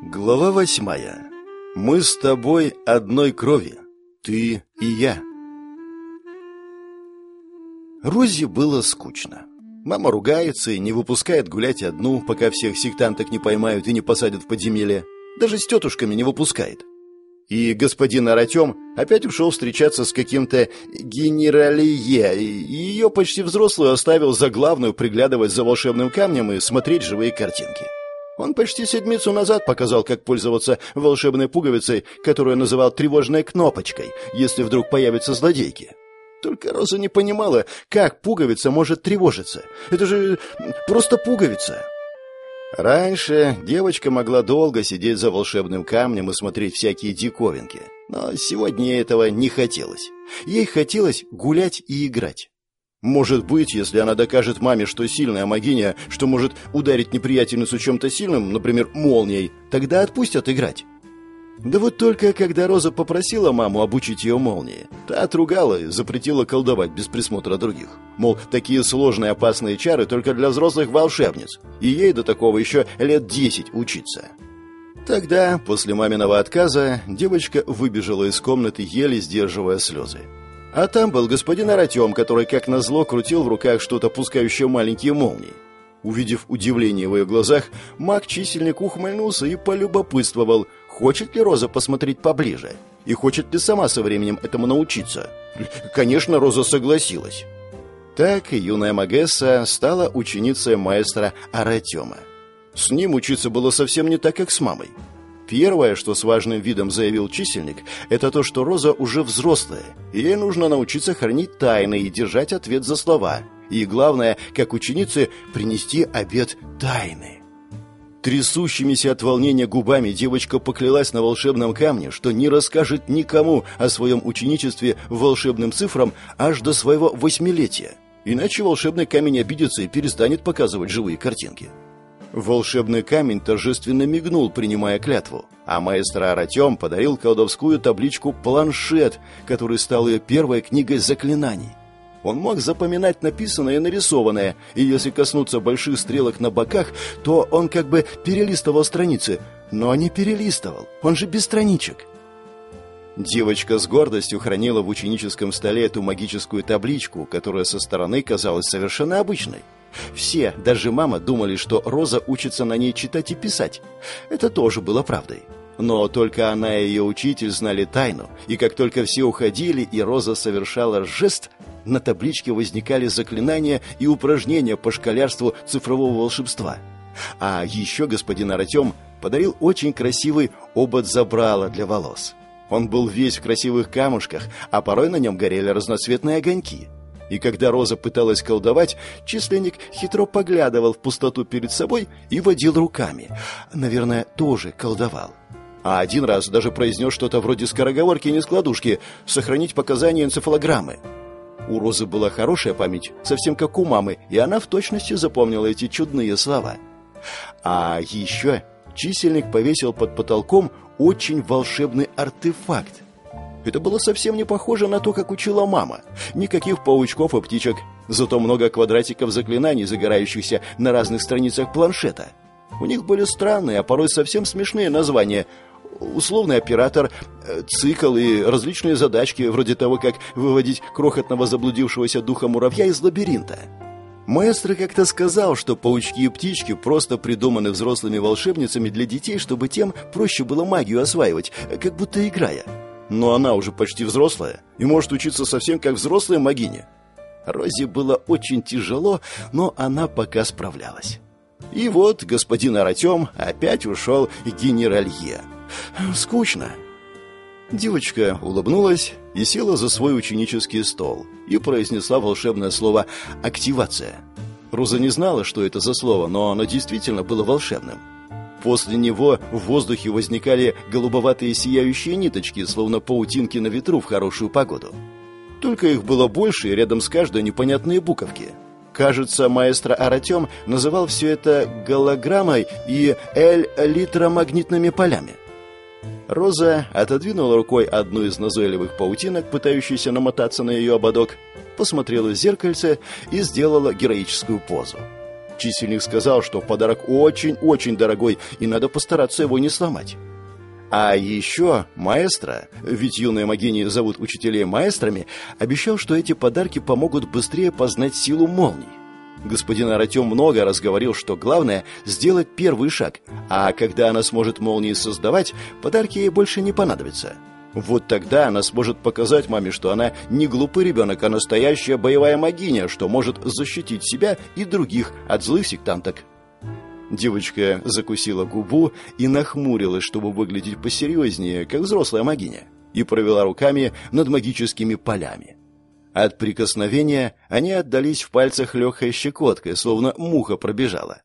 Глава восьмая. Мы с тобой одной крови. Ты и я. Розе было скучно. Мама ругается и не выпускает гулять одну, пока всех сектанток не поймают и не посадят в подземелье. Даже с тетушками не выпускает. И господин Аратем опять ушел встречаться с каким-то генералие, и ее почти взрослую оставил за главную приглядывать за волшебным камнем и смотреть живые картинки. Он почти седмицу назад показал, как пользоваться волшебной пуговицей, которую называл тревожной кнопочкой, если вдруг появятся злодейки. Только Роза не понимала, как пуговица может тревожиться. Это же просто пуговица. Раньше девочка могла долго сидеть за волшебным камнем и смотреть всякие диковинки. Но сегодня этого не хотелось. Ей хотелось гулять и играть. Может быть, если она докажет маме, что сильная магиня, что может ударить неприятельницу чем-то сильным, например, молнией, тогда отпустят играть. Да вот только когда Роза попросила маму обучить ее молнии, та отругала и запретила колдовать без присмотра других. Мол, такие сложные опасные чары только для взрослых волшебниц, и ей до такого еще лет десять учиться. Тогда, после маминого отказа, девочка выбежала из комнаты, еле сдерживая слезы. А там был господин Аратем, который, как назло, крутил в руках что-то, пускающее маленькие молнии. Увидев удивление в ее глазах, маг-чисельник ухмыльнулся и полюбопытствовал, хочет ли Роза посмотреть поближе, и хочет ли сама со временем этому научиться. Конечно, Роза согласилась. Так юная Магесса стала ученицей маэстро Аратема. С ним учиться было совсем не так, как с мамой. Первое, что с важным видом заявил чисельник, это то, что Роза уже взрослая, и ей нужно научиться хранить тайны и держать ответ за слова. И главное, как ученице, принести обед тайны. Трясущимися от волнения губами девочка поклялась на волшебном камне, что не расскажет никому о своем ученичестве волшебным цифрам аж до своего восьмилетия. Иначе волшебный камень обидится и перестанет показывать живые картинки. Волшебный камень торжественно мигнул, принимая клятву, а маэстро Аратем подарил колдовскую табличку «Планшет», который стал ее первой книгой заклинаний. Он мог запоминать написанное и нарисованное, и если коснуться больших стрелок на боках, то он как бы перелистывал страницы, но не перелистывал, он же без страничек. Девочка с гордостью хранила в ученическом столе эту магическую табличку, которая со стороны казалась совершенно обычной. Все, даже мама, думали, что Роза учится на ней читать и писать. Это тоже было правдой. Но только она и ее учитель знали тайну, и как только все уходили, и Роза совершала жест, на табличке возникали заклинания и упражнения по школярству цифрового волшебства. А еще господин Артем подарил очень красивый обод забрала для волос. Он был весь в красивых камушках, а порой на нем горели разноцветные огоньки – и когда Роза пыталась колдовать, численник хитро поглядывал в пустоту перед собой и водил руками. Наверное, тоже колдовал. А один раз даже произнес что-то вроде скороговорки-нескладушки «сохранить показания энцефалограммы». У Розы была хорошая память, совсем как у мамы, и она в точности запомнила эти чудные слова. А еще чисельник повесил под потолком очень волшебный артефакт – это было совсем не похоже на то, как учила мама. Никаких паучков и птичек, зато много квадратиков заклинаний, загорающихся на разных страницах планшета. У них были странные, а порой совсем смешные названия. Условный оператор, э, цикл и различные задачки, вроде того, как выводить крохотного заблудившегося духа муравья из лабиринта. Маэстро как-то сказал, что паучки и птички просто придуманы взрослыми волшебницами для детей, чтобы тем проще было магию осваивать, как будто играя но она уже почти взрослая и может учиться совсем как взрослая магиня. Розе было очень тяжело, но она пока справлялась. И вот господин Аратем опять ушел генералье. Скучно. Девочка улыбнулась и села за свой ученический стол и произнесла волшебное слово «активация». Роза не знала, что это за слово, но оно действительно было волшебным. После него в воздухе возникали голубоватые сияющие ниточки, словно паутинки на ветру в хорошую погоду. Только их было больше, и рядом с каждой непонятные буковки. Кажется, маэстро Аратем называл все это голограммой и эль-литромагнитными полями. Роза отодвинула рукой одну из назойливых паутинок, пытающуюся намотаться на ее ободок, посмотрела в зеркальце и сделала героическую позу. Чисельник сказал, что подарок очень-очень дорогой, и надо постараться его не сломать. А еще маэстро, ведь юные магини зовут учителей маэстрами, обещал, что эти подарки помогут быстрее познать силу молний. Господин Аратем много раз говорил, что главное – сделать первый шаг, а когда она сможет молнии создавать, подарки ей больше не понадобятся. Вот тогда она сможет показать маме, что она не глупый ребенок, а настоящая боевая магиня, что может защитить себя и других от злых сектанток. Девочка закусила губу и нахмурилась, чтобы выглядеть посерьезнее, как взрослая магиня, и провела руками над магическими полями. От прикосновения они отдались в пальцах легкой щекоткой, словно муха пробежала.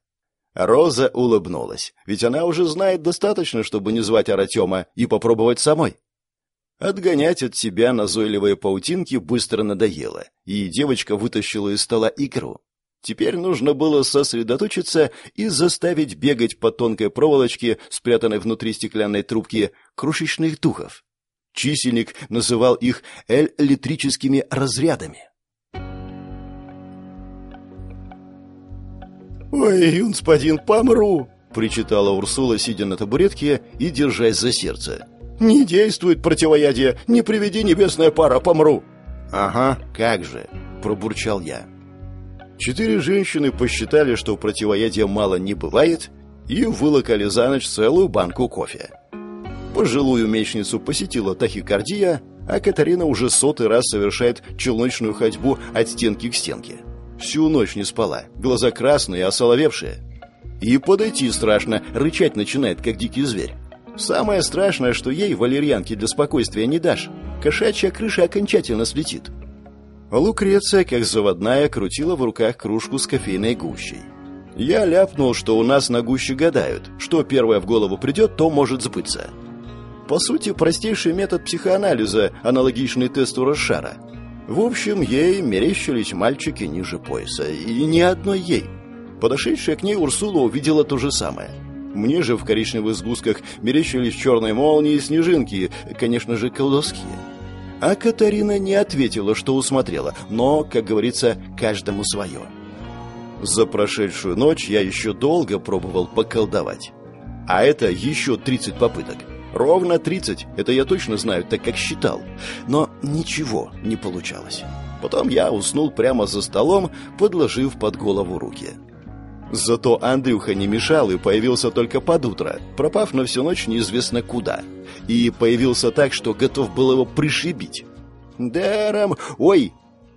Роза улыбнулась, ведь она уже знает достаточно, чтобы не звать Аратема и попробовать самой. Отгонять от себя назойливые паутинки быстро надоело, и девочка вытащила из стола игру. Теперь нужно было сосредоточиться и заставить бегать по тонкой проволочке, спрятанной внутри стеклянной трубки, крошечных духов. Чисельник называл их эль-электрическими разрядами. «Ой, господин, помру!» — причитала Урсула, сидя на табуретке и держась за сердце. «Не действует противоядие! Не приведи небесная пара, помру!» «Ага, как же!» — пробурчал я. Четыре женщины посчитали, что противоядия мало не бывает, и вылокали за ночь целую банку кофе. Пожилую мечницу посетила тахикардия, а Катарина уже сотый раз совершает челночную ходьбу от стенки к стенке. Всю ночь не спала, глаза красные, осоловевшие. И подойти страшно, рычать начинает, как дикий зверь. Самое страшное, что ей валерьянки для спокойствия не дашь. Кошачья крыша окончательно слетит. Лукреция, как заводная, крутила в руках кружку с кофейной гущей. Я ляпнул, что у нас на гуще гадают. Что первое в голову придет, то может сбыться. По сути, простейший метод психоанализа, аналогичный тесту Рошара. В общем, ей мерещились мальчики ниже пояса. И ни одной ей. Подошедшая к ней Урсула увидела то же самое. Мне же в коричневых сгустках мерещились черные молнии и снежинки, конечно же, колдовские. А Катарина не ответила, что усмотрела, но, как говорится, каждому свое. За прошедшую ночь я еще долго пробовал поколдовать. А это еще 30 попыток. Ровно 30, это я точно знаю, так как считал. Но ничего не получалось. Потом я уснул прямо за столом, подложив под голову руки. Зато Андрюха не мешал и появился только под утро, пропав на всю ночь неизвестно куда. И появился так, что готов был его пришибить. «Даром! Ой!»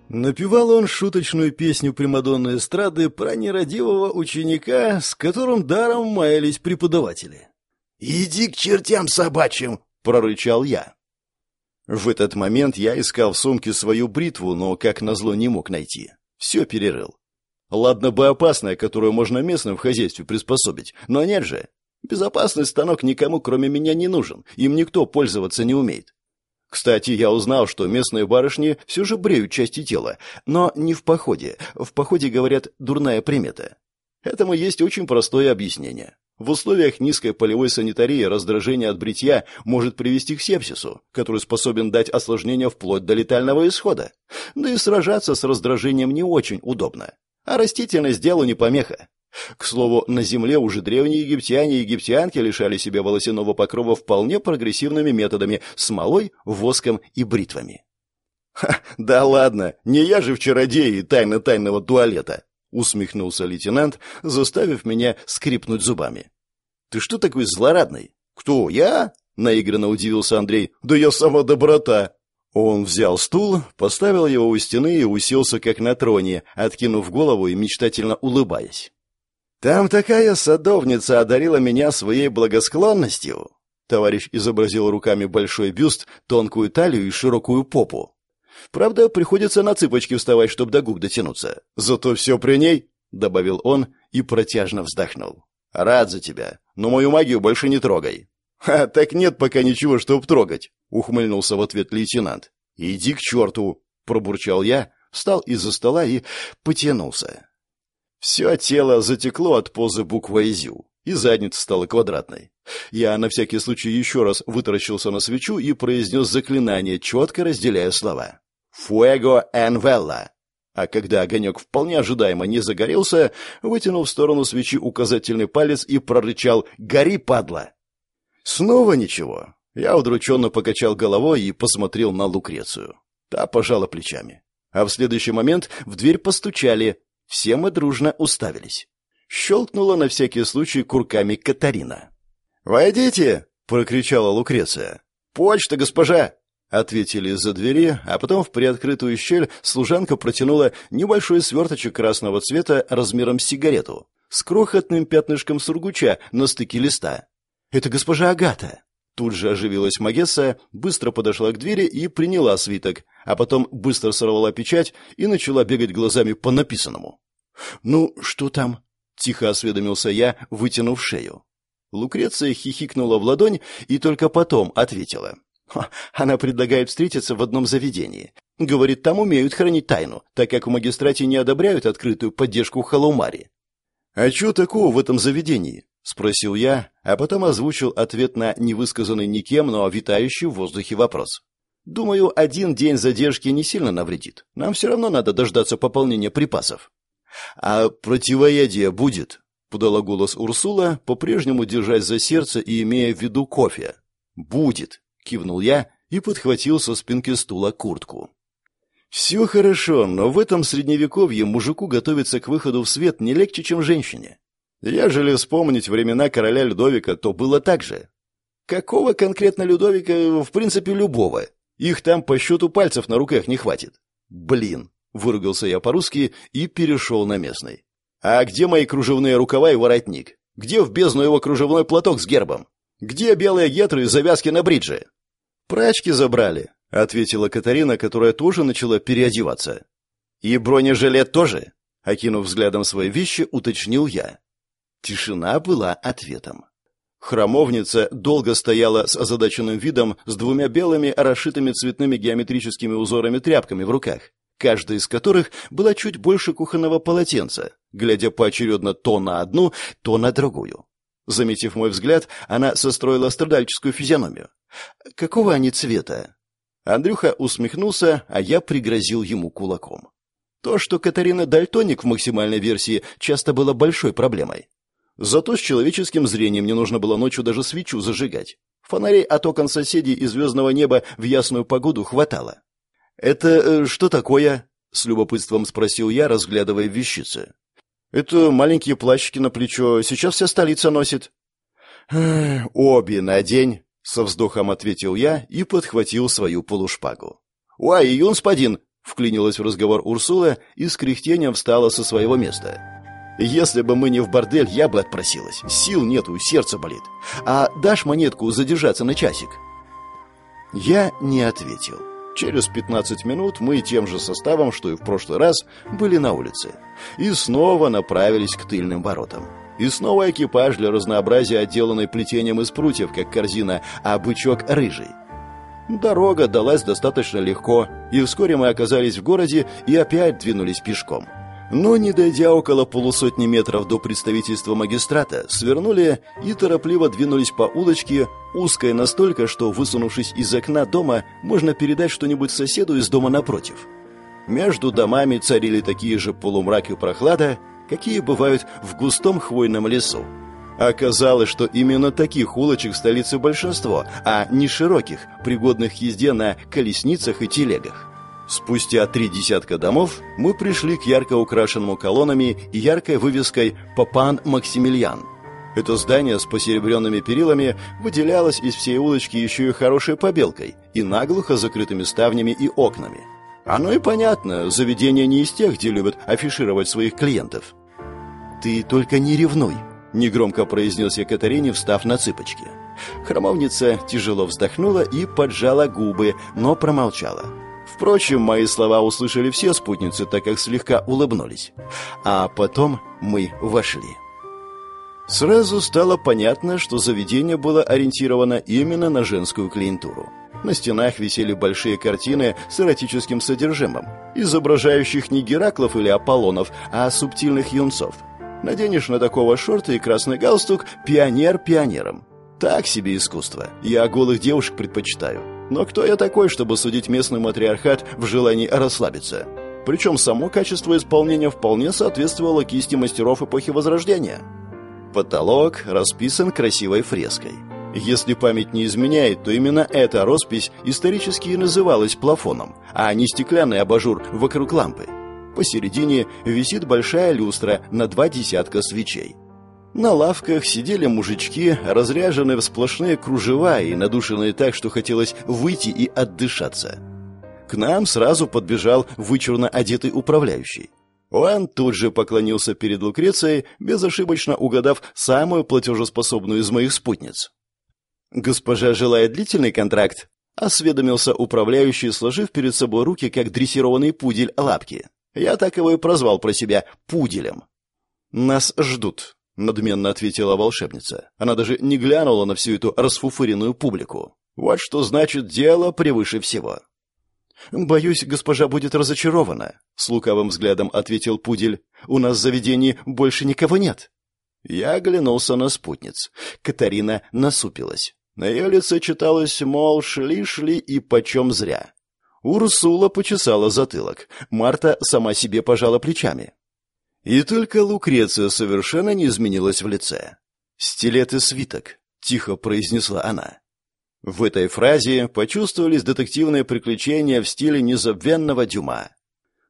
Напевал он шуточную песню Примадонны эстрады про нерадивого ученика, с которым даром маялись преподаватели. «Иди к чертям собачьим!» — прорычал я. В этот момент я искал в сумке свою бритву, но, как назло, не мог найти. Все перерыл. Ладно бы опасная, которую можно местным в хозяйстве приспособить, но нет же. Безопасный станок никому, кроме меня, не нужен, им никто пользоваться не умеет. Кстати, я узнал, что местные барышни все же бреют части тела, но не в походе. В походе, говорят, дурная примета. Этому есть очень простое объяснение. В условиях низкой полевой санитарии раздражение от бритья может привести к сепсису, который способен дать осложнения вплоть до летального исхода. Да и сражаться с раздражением не очень удобно. А растительность делу не помеха. К слову, на земле уже древние египтяне и египтянки лишали себя волосяного покрова вполне прогрессивными методами – смолой, воском и бритвами. «Ха, да ладно, не я же в чародеи тайны тайного туалета!» — усмехнулся лейтенант, заставив меня скрипнуть зубами. «Ты что такой злорадный?» «Кто, я?» — наигранно удивился Андрей. «Да я сама доброта!» Он взял стул, поставил его у стены и уселся как на троне, откинув голову и мечтательно улыбаясь. «Там такая садовница одарила меня своей благосклонностью!» Товарищ изобразил руками большой бюст, тонкую талию и широкую попу. «Правда, приходится на цыпочки вставать, чтобы до губ дотянуться. Зато все при ней!» — добавил он и протяжно вздохнул. «Рад за тебя, но мою магию больше не трогай». «Ха, так нет пока ничего, чтоб трогать», — ухмыльнулся в ответ лейтенант. «Иди к черту!» — пробурчал я, встал из-за стола и потянулся. Все тело затекло от позы буквы «Изю», и задница стала квадратной. Я на всякий случай еще раз вытаращился на свечу и произнес заклинание, четко разделяя слова. «Фуэго энвелла». А когда огонек вполне ожидаемо не загорелся, вытянул в сторону свечи указательный палец и прорычал «Гори, падла!». Снова ничего. Я удрученно покачал головой и посмотрел на Лукрецию. Та пожала плечами. А в следующий момент в дверь постучали. Все мы дружно уставились. Щелкнула на всякий случай курками Катарина. «Войдите!» — прокричала Лукреция. «Почта, госпожа!» — ответили из-за двери, а потом в приоткрытую щель служанка протянула небольшой сверточек красного цвета размером с сигарету с крохотным пятнышком сургуча на стыке листа. «Это госпожа Агата!» Тут же оживилась Магесса, быстро подошла к двери и приняла свиток, а потом быстро сорвала печать и начала бегать глазами по написанному. «Ну, что там?» — тихо осведомился я, вытянув шею. Лукреция хихикнула в ладонь и только потом ответила. «Она предлагает встретиться в одном заведении. Говорит, там умеют хранить тайну, так как в магистрате не одобряют открытую поддержку Халумари». «А что такого в этом заведении?» — спросил я, а потом озвучил ответ на невысказанный никем, но витающий в воздухе вопрос. «Думаю, один день задержки не сильно навредит. Нам все равно надо дождаться пополнения припасов». «А противоядие будет?» — подала голос Урсула, по-прежнему держась за сердце и имея в виду кофе. «Будет», — кивнул я и подхватил со спинки стула куртку. «Все хорошо, но в этом средневековье мужику готовиться к выходу в свет не легче, чем женщине. Ежели вспомнить времена короля Людовика, то было так же. Какого конкретно Людовика, в принципе, любого. Их там по счету пальцев на руках не хватит. Блин, выругался я по-русски и перешел на местный. А где мои кружевные рукава и воротник? Где в бездну его кружевной платок с гербом? Где белые гетры и завязки на бридже? Прачки забрали, ответила Катарина, которая тоже начала переодеваться. И бронежилет тоже, окинув взглядом свои вещи, уточнил я. Тишина была ответом. Храмовница долго стояла с озадаченным видом с двумя белыми, расшитыми цветными геометрическими узорами тряпками в руках каждая из которых была чуть больше кухонного полотенца, глядя поочередно то на одну, то на другую. Заметив мой взгляд, она состроила страдальческую физиономию. «Какого они цвета?» Андрюха усмехнулся, а я пригрозил ему кулаком. То, что Катарина Дальтоник в максимальной версии, часто было большой проблемой. Зато с человеческим зрением не нужно было ночью даже свечу зажигать. Фонарей от окон соседей и звездного неба в ясную погоду хватало. «Это э, что такое?» — с любопытством спросил я, разглядывая вещицы. «Это маленькие плащики на плечо. Сейчас вся столица носит». «Обе надень», — со вздохом ответил я и подхватил свою полушпагу. «Уай, юнспадин!» — вклинилась в разговор Урсула и с кряхтением встала со своего места. «Если бы мы не в бордель, я бы отпросилась. Сил нету, сердце болит. А дашь монетку задержаться на часик?» Я не ответил. Через 15 минут мы тем же составом, что и в прошлый раз, были на улице. И снова направились к тыльным воротам. И снова экипаж для разнообразия, отделанный плетением из прутьев, как корзина, а бычок рыжий. Дорога далась достаточно легко, и вскоре мы оказались в городе и опять двинулись пешком. Но, не дойдя около полусотни метров до представительства магистрата, свернули и торопливо двинулись по улочке, узкой настолько, что, высунувшись из окна дома, можно передать что-нибудь соседу из дома напротив. Между домами царили такие же полумрак и прохлада, какие бывают в густом хвойном лесу. Оказалось, что именно таких улочек в столице большинство, а не широких, пригодных к езде на колесницах и телегах. Спустя три десятка домов мы пришли к ярко украшенному колоннами и яркой вывеской «Папан Максимилиан». Это здание с посеребренными перилами выделялось из всей улочки еще и хорошей побелкой и наглухо закрытыми ставнями и окнами. Оно и понятно, заведение не из тех, где любят афишировать своих клиентов. «Ты только не ревнуй», — негромко произнес я Катарине, встав на цыпочки. Хромовница тяжело вздохнула и поджала губы, но промолчала. Впрочем, мои слова услышали все спутницы, так как слегка улыбнулись. А потом мы вошли. Сразу стало понятно, что заведение было ориентировано именно на женскую клиентуру. На стенах висели большие картины с эротическим содержимым, изображающих не Гераклов или Аполлонов, а субтильных юнцов. Наденешь на такого шорты и красный галстук «Пионер пионером». Так себе искусство. Я голых девушек предпочитаю. Но кто я такой, чтобы судить местный матриархат в желании расслабиться? Причем само качество исполнения вполне соответствовало кисти мастеров эпохи Возрождения. Потолок расписан красивой фреской. Если память не изменяет, то именно эта роспись исторически и называлась плафоном, а не стеклянный абажур вокруг лампы. Посередине висит большая люстра на два десятка свечей. На лавках сидели мужички, разряженные в сплошные кружева и надушенные так, что хотелось выйти и отдышаться. К нам сразу подбежал вычурно одетый управляющий. Он тут же поклонился перед Лукрецией, безошибочно угадав самую платежеспособную из моих спутниц. «Госпожа желает длительный контракт?» — осведомился управляющий, сложив перед собой руки, как дрессированный пудель лапки. Я так его и прозвал про себя пуделем. «Нас ждут», — надменно ответила волшебница. Она даже не глянула на всю эту расфуфыренную публику. Вот что значит дело превыше всего. «Боюсь, госпожа будет разочарована», — с лукавым взглядом ответил Пудель. «У нас в заведении больше никого нет». Я оглянулся на спутниц. Катарина насупилась. На ее лице читалось, мол, шли-шли и почем зря. Урсула почесала затылок. Марта сама себе пожала плечами. И только Лукреция совершенно не изменилась в лице. «Стилет и свиток», — тихо произнесла она. В этой фразе почувствовались детективные приключения в стиле незабвенного Дюма.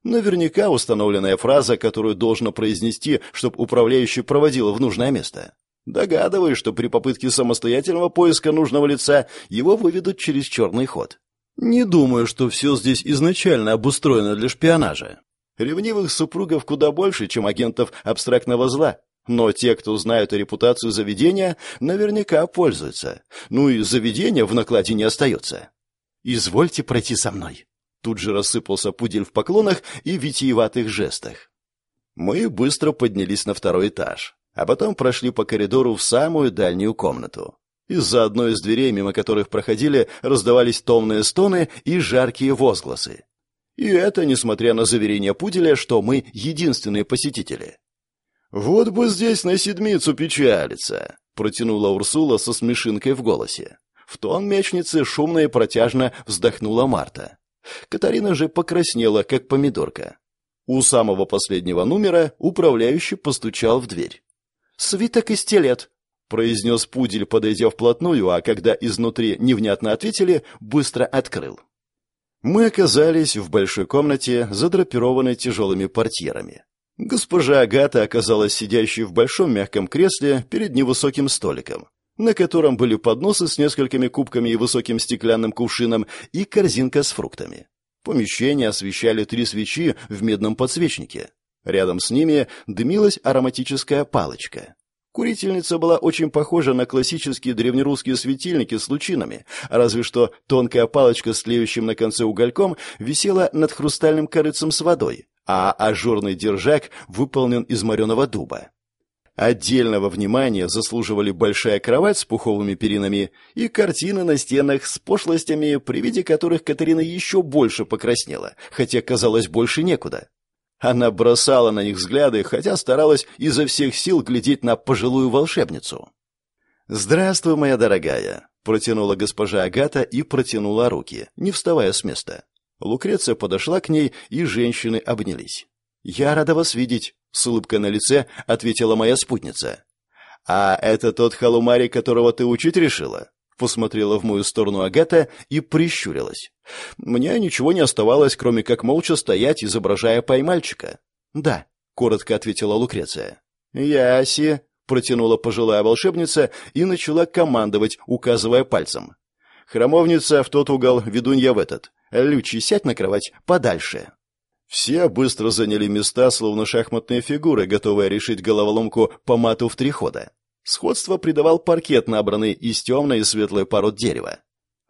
Наверняка установленная фраза, которую должно произнести, чтобы управляющий проводил в нужное место. Догадываюсь, что при попытке самостоятельного поиска нужного лица его выведут через черный ход. Не думаю, что все здесь изначально обустроено для шпионажа. Ревнивых супругов куда больше, чем агентов абстрактного зла. Но те, кто знают репутацию заведения, наверняка пользуются. Ну и заведение в накладе не остается. «Извольте пройти со мной». Тут же рассыпался пудель в поклонах и витиеватых жестах. Мы быстро поднялись на второй этаж, а потом прошли по коридору в самую дальнюю комнату. Из-за одной из дверей, мимо которых проходили, раздавались томные стоны и жаркие возгласы. И это несмотря на заверение Пуделя, что мы единственные посетители. «Вот бы здесь на седмицу печалиться», — протянула Урсула со смешинкой в голосе. В тон мечницы шумно и протяжно вздохнула Марта. Катарина же покраснела, как помидорка. У самого последнего номера управляющий постучал в дверь. «Свиток и стилет», — произнес пудель, подойдя вплотную, а когда изнутри невнятно ответили, быстро открыл. Мы оказались в большой комнате, задрапированной тяжелыми портьерами. Госпожа Агата оказалась сидящей в большом мягком кресле перед невысоким столиком на котором были подносы с несколькими кубками и высоким стеклянным кувшином и корзинка с фруктами. Помещение освещали три свечи в медном подсвечнике. Рядом с ними дымилась ароматическая палочка. Курительница была очень похожа на классические древнерусские светильники с лучинами, разве что тонкая палочка с тлеющим на конце угольком висела над хрустальным корыцем с водой, а ажурный держак выполнен из мореного дуба. Отдельного внимания заслуживали большая кровать с пуховыми перинами и картины на стенах с пошлостями, при виде которых Катерина еще больше покраснела, хотя казалось больше некуда. Она бросала на них взгляды, хотя старалась изо всех сил глядеть на пожилую волшебницу. «Здравствуй, моя дорогая», — протянула госпожа Агата и протянула руки, не вставая с места. Лукреция подошла к ней, и женщины обнялись. «Я рада вас видеть», с улыбкой на лице ответила моя спутница. «А это тот халумарий, которого ты учить решила?» Посмотрела в мою сторону Агата и прищурилась. Мне ничего не оставалось, кроме как молча стоять, изображая поймальчика. «Да», — коротко ответила Лукреция. «Яси», — протянула пожилая волшебница и начала командовать, указывая пальцем. «Храмовница в тот угол, ведунья в этот. Лючи, сядь на кровать подальше». Все быстро заняли места, словно шахматные фигуры, готовые решить головоломку по мату в три хода. Сходство придавал паркет, набранный из темной и светлой пород дерева.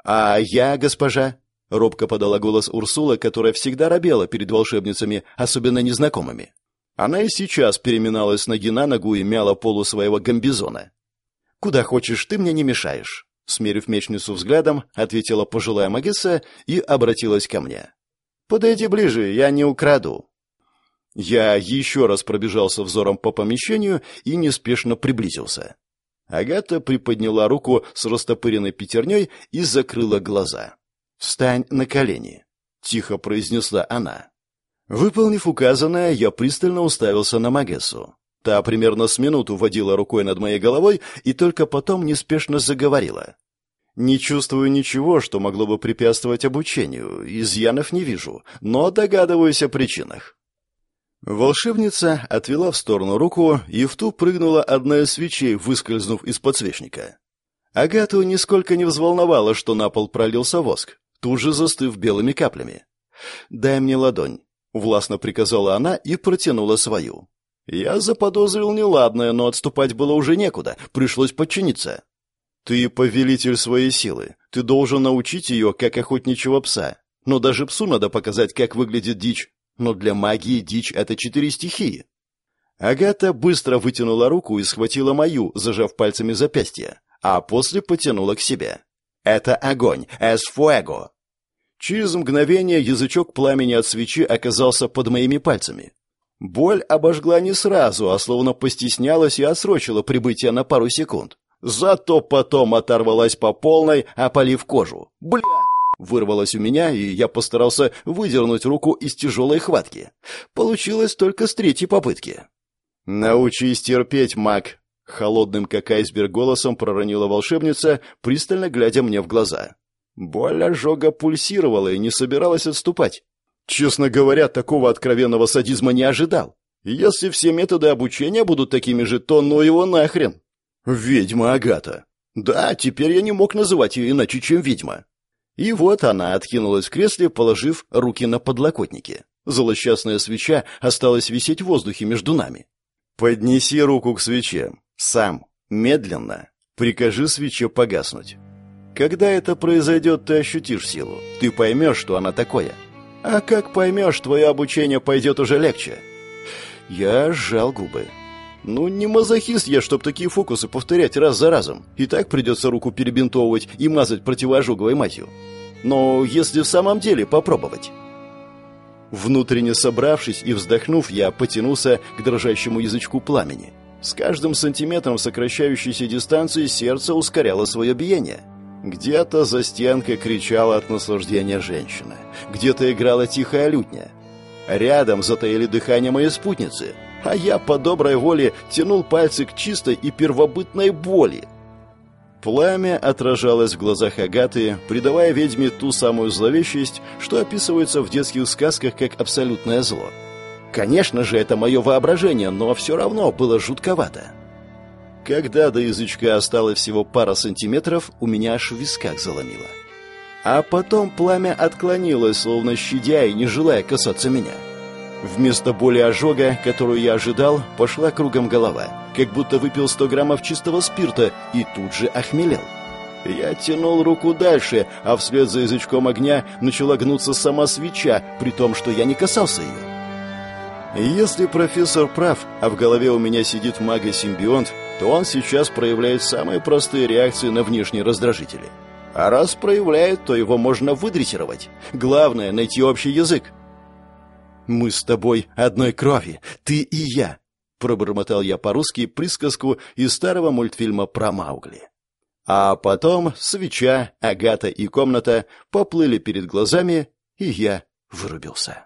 «А я, госпожа?» — робко подала голос Урсула, которая всегда робела перед волшебницами, особенно незнакомыми. Она и сейчас переминалась с ноги на ногу и мяла полу своего гамбизона. «Куда хочешь, ты мне не мешаешь», — смерив мечницу взглядом, ответила пожилая магесса и обратилась ко мне. Подойди ближе, я не украду». Я еще раз пробежался взором по помещению и неспешно приблизился. Агата приподняла руку с растопыренной пятерней и закрыла глаза. «Встань на колени», — тихо произнесла она. Выполнив указанное, я пристально уставился на Магессу. Та примерно с минуту водила рукой над моей головой и только потом неспешно заговорила. Не чувствую ничего, что могло бы препятствовать обучению, изъянов не вижу, но догадываюсь о причинах. Волшебница отвела в сторону руку, и в ту прыгнула одна из свечей, выскользнув из подсвечника. Агату нисколько не взволновало, что на пол пролился воск, тут же застыв белыми каплями. «Дай мне ладонь», — властно приказала она и протянула свою. Я заподозрил неладное, но отступать было уже некуда, пришлось подчиниться. «Ты повелитель своей силы, ты должен научить ее, как охотничьего пса. Но даже псу надо показать, как выглядит дичь, но для магии дичь — это четыре стихии. Агата быстро вытянула руку и схватила мою, зажав пальцами запястье, а после потянула к себе. «Это огонь! Эс фуэго!» Через мгновение язычок пламени от свечи оказался под моими пальцами. Боль обожгла не сразу, а словно постеснялась и отсрочила прибытие на пару секунд. Зато потом оторвалась по полной, опалив кожу. «Бля!» Вырвалось у меня, и я постарался выдернуть руку из тяжелой хватки. Получилось только с третьей попытки. «Научись терпеть, маг!» Холодным, как айсберг, голосом проронила волшебница, пристально глядя мне в глаза. Боль ожога пульсировала и не собиралась отступать. Честно говоря, такого откровенного садизма не ожидал. Если все методы обучения будут такими же, то ну его нахрен. Ведьма Агата. Да, теперь я не мог называть ее иначе, чем ведьма. И вот она откинулась в кресле, положив руки на подлокотники. Злосчастная свеча осталась висеть в воздухе между нами. «Поднеси руку к свече. Сам. Медленно. Прикажи свече погаснуть. Когда это произойдет, ты ощутишь силу. Ты поймешь, что она такое. А как поймешь, твое обучение пойдет уже легче». Я сжал губы. Ну, не мазохист я, чтоб такие фокусы повторять раз за разом. И так придется руку перебинтовывать и мазать противоожоговой мазью. Но если в самом деле попробовать... Внутренне собравшись и вздохнув, я потянулся к дрожащему язычку пламени. С каждым сантиметром сокращающейся дистанции сердце ускоряло свое биение. Где-то за стенкой кричала от наслаждения женщина. Где-то играла тихая лютня. Рядом затаили дыхание моей спутницы — а я по доброй воле тянул пальцы к чистой и первобытной боли. Пламя отражалось в глазах Агаты, придавая ведьме ту самую зловещесть, что описывается в детских сказках как абсолютное зло. Конечно же, это мое воображение, но все равно было жутковато. Когда до язычка осталось всего пара сантиметров, у меня аж в висках заломило. А потом пламя отклонилось, словно щадя и не желая касаться меня. Вместо боли ожога, которую я ожидал, пошла кругом голова, как будто выпил 100 граммов чистого спирта и тут же охмелел. Я тянул руку дальше, а вслед за язычком огня начала гнуться сама свеча, при том, что я не касался ее. Если профессор прав, а в голове у меня сидит мага-симбионт, то он сейчас проявляет самые простые реакции на внешние раздражители. А раз проявляет, то его можно выдрессировать. Главное — найти общий язык. «Мы с тобой одной крови, ты и я», — пробормотал я по-русски присказку из старого мультфильма про Маугли. А потом свеча, Агата и комната поплыли перед глазами, и я вырубился.